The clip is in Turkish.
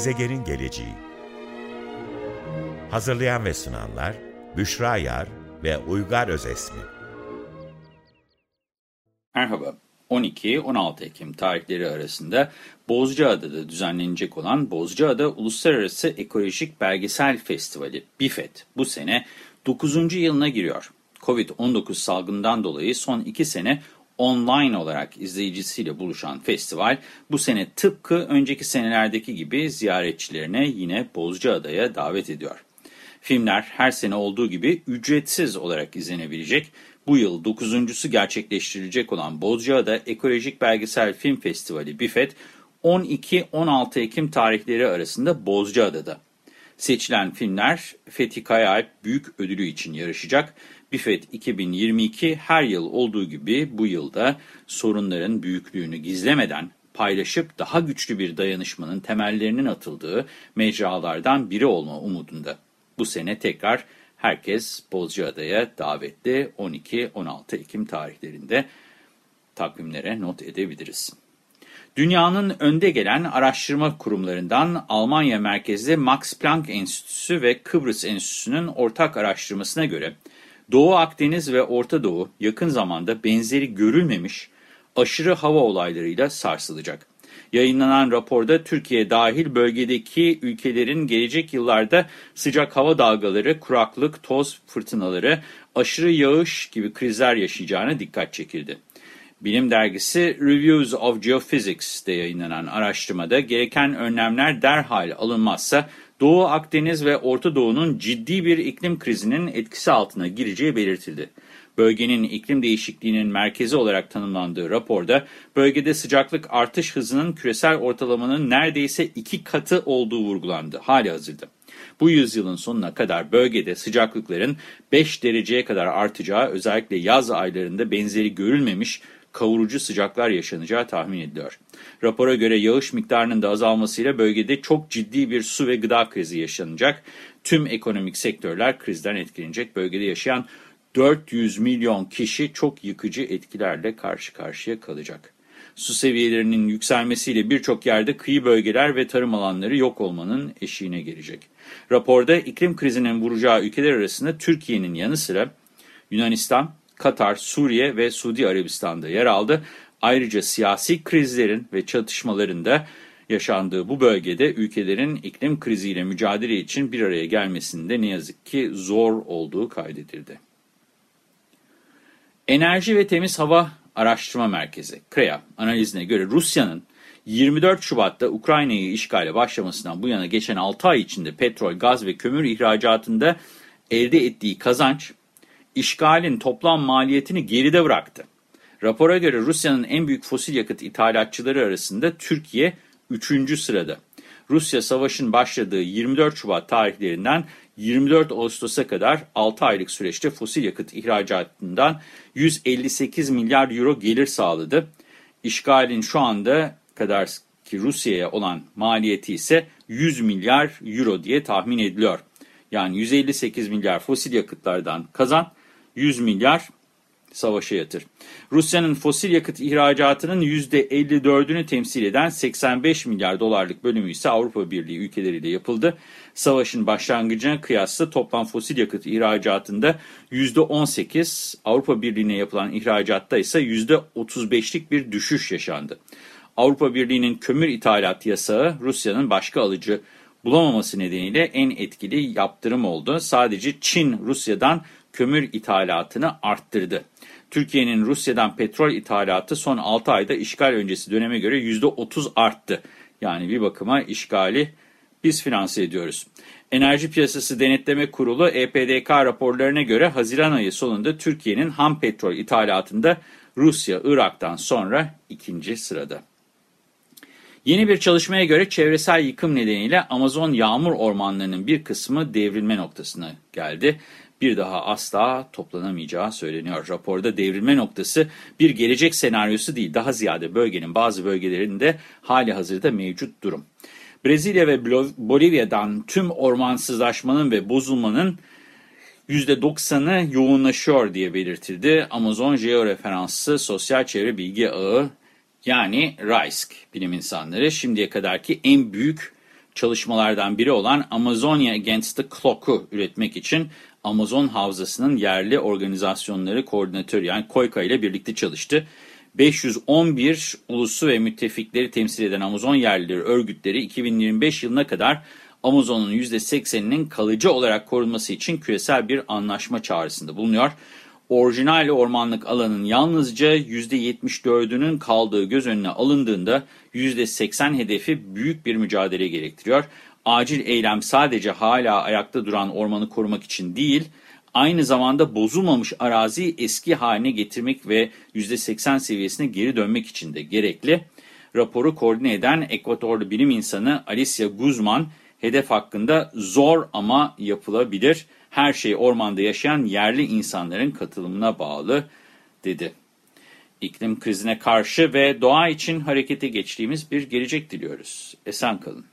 Gezegenin Geleceği Hazırlayan ve sunanlar Büşra Yar ve Uygar Özesmi Merhaba. 12-16 Ekim tarihleri arasında Bozcaada'da düzenlenecek olan Bozcaada Uluslararası Ekolojik Belgesel Festivali BİFET bu sene 9. yılına giriyor. Covid-19 salgından dolayı son 2 sene online olarak izleyicisiyle buluşan festival bu sene tıpkı önceki senelerdeki gibi ziyaretçilerine yine Bozcaada'ya davet ediyor. Filmler her sene olduğu gibi ücretsiz olarak izlenebilecek. Bu yıl dokuzuncusu gerçekleştirilecek olan Bozcaada Ekolojik Belgesel Film Festivali BİFET 12-16 Ekim tarihleri arasında Bozcaada'da. Seçilen filmler Fethi Kayaalp Büyük Ödülü için yarışacak. BİFET 2022 her yıl olduğu gibi bu yılda sorunların büyüklüğünü gizlemeden paylaşıp daha güçlü bir dayanışmanın temellerinin atıldığı mecralardan biri olma umudunda. Bu sene tekrar herkes Bozcaada'ya davetli 12-16 Ekim tarihlerinde takvimlere not edebiliriz. Dünyanın önde gelen araştırma kurumlarından Almanya merkezli Max Planck Enstitüsü ve Kıbrıs Enstitüsü'nün ortak araştırmasına göre Doğu Akdeniz ve Orta Doğu yakın zamanda benzeri görülmemiş aşırı hava olaylarıyla sarsılacak. Yayınlanan raporda Türkiye dahil bölgedeki ülkelerin gelecek yıllarda sıcak hava dalgaları, kuraklık, toz fırtınaları, aşırı yağış gibi krizler yaşayacağına dikkat çekildi. Bilim dergisi Reviews of Geophysics'te yayınlanan araştırmada gereken önlemler derhal alınmazsa Doğu Akdeniz ve Orta Doğu'nun ciddi bir iklim krizinin etkisi altına gireceği belirtildi. Bölgenin iklim değişikliğinin merkezi olarak tanımlandığı raporda bölgede sıcaklık artış hızının küresel ortalamanın neredeyse iki katı olduğu vurgulandı hali hazırda. Bu yüzyılın sonuna kadar bölgede sıcaklıkların 5 dereceye kadar artacağı özellikle yaz aylarında benzeri görülmemiş kavurucu sıcaklar yaşanacağı tahmin ediliyor. Rapora göre yağış miktarının da azalmasıyla bölgede çok ciddi bir su ve gıda krizi yaşanacak. Tüm ekonomik sektörler krizden etkilenecek. Bölgede yaşayan 400 milyon kişi çok yıkıcı etkilerle karşı karşıya kalacak. Su seviyelerinin yükselmesiyle birçok yerde kıyı bölgeler ve tarım alanları yok olmanın eşiğine gelecek. Raporda iklim krizinin vuracağı ülkeler arasında Türkiye'nin yanı sıra Yunanistan, Katar, Suriye ve Suudi Arabistan'da yer aldı. Ayrıca siyasi krizlerin ve çatışmaların da yaşandığı bu bölgede ülkelerin iklim kriziyle mücadele için bir araya gelmesinde ne yazık ki zor olduğu kaydedildi. Enerji ve Temiz Hava Araştırma Merkezi, KREA analizine göre Rusya'nın 24 Şubat'ta Ukrayna'yı işgale başlamasından bu yana geçen 6 ay içinde petrol, gaz ve kömür ihracatında elde ettiği kazanç, işgalin toplam maliyetini geride bıraktı. Rapora göre Rusya'nın en büyük fosil yakıt ithalatçıları arasında Türkiye 3. sırada. Rusya savaşın başladığı 24 Şubat tarihlerinden 24 Ağustos'a kadar 6 aylık süreçte fosil yakıt ihracatından 158 milyar euro gelir sağladı. İşgalin şu anda kadar ki Rusya'ya olan maliyeti ise 100 milyar euro diye tahmin ediliyor. Yani 158 milyar fosil yakıtlardan kazan, 100 milyar savaşa yatır. Rusya'nın fosil yakıt ihracatının %54'ünü temsil eden 85 milyar dolarlık bölümü ise Avrupa Birliği ülkeleriyle yapıldı. Savaşın başlangıcına kıyasla toplam fosil yakıt ihracatında %18, Avrupa Birliği'ne yapılan ihracatta ise %35'lik bir düşüş yaşandı. Avrupa Birliği'nin kömür ithalat yasağı Rusya'nın başka alıcı bulamaması nedeniyle en etkili yaptırım oldu. Sadece Çin Rusya'dan kömür ithalatını arttırdı. Türkiye'nin Rusya'dan petrol ithalatı son 6 ayda işgal öncesi döneme göre %30 arttı. Yani bir bakıma işgali biz finanse ediyoruz. Enerji Piyasası Denetleme Kurulu EPDK raporlarına göre Haziran ayı sonunda Türkiye'nin ham petrol ithalatında Rusya, Irak'tan sonra ikinci sırada. Yeni bir çalışmaya göre çevresel yıkım nedeniyle Amazon yağmur ormanlarının bir kısmı devrilme noktasına geldi bir daha asla toplanamayacağı söyleniyor. Raporda devrilme noktası bir gelecek senaryosu değil, daha ziyade bölgenin bazı bölgelerinde hali hazırda mevcut durum. Brezilya ve Bolivya'dan tüm ormansızlaşmanın ve bozulmanın %90'ı yoğunlaşıyor diye belirtildi. Amazon Jeoreferanslı Sosyal Çevre Bilgi Ağı yani RISC bilim insanları şimdiye kadarki en büyük çalışmalardan biri olan Amazonia Against the Clock'u üretmek için Amazon Havzası'nın yerli organizasyonları koordinatörü yani KOYKA ile birlikte çalıştı. 511 ulusu ve müttefikleri temsil eden Amazon yerlileri örgütleri 2025 yılına kadar Amazon'un %80'inin kalıcı olarak korunması için küresel bir anlaşma çağrısında bulunuyor. Orijinal ormanlık alanın yalnızca %74'ünün kaldığı göz önüne alındığında %80 hedefi büyük bir mücadele gerektiriyor. Acil eylem sadece hala ayakta duran ormanı korumak için değil, aynı zamanda bozulmamış araziyi eski haline getirmek ve %80 seviyesine geri dönmek için de gerekli. Raporu koordine eden Ekvatorlu bilim insanı Alicia Guzman, hedef hakkında zor ama yapılabilir, her şey ormanda yaşayan yerli insanların katılımına bağlı, dedi. İklim krizine karşı ve doğa için harekete geçtiğimiz bir gelecek diliyoruz. Esen kalın.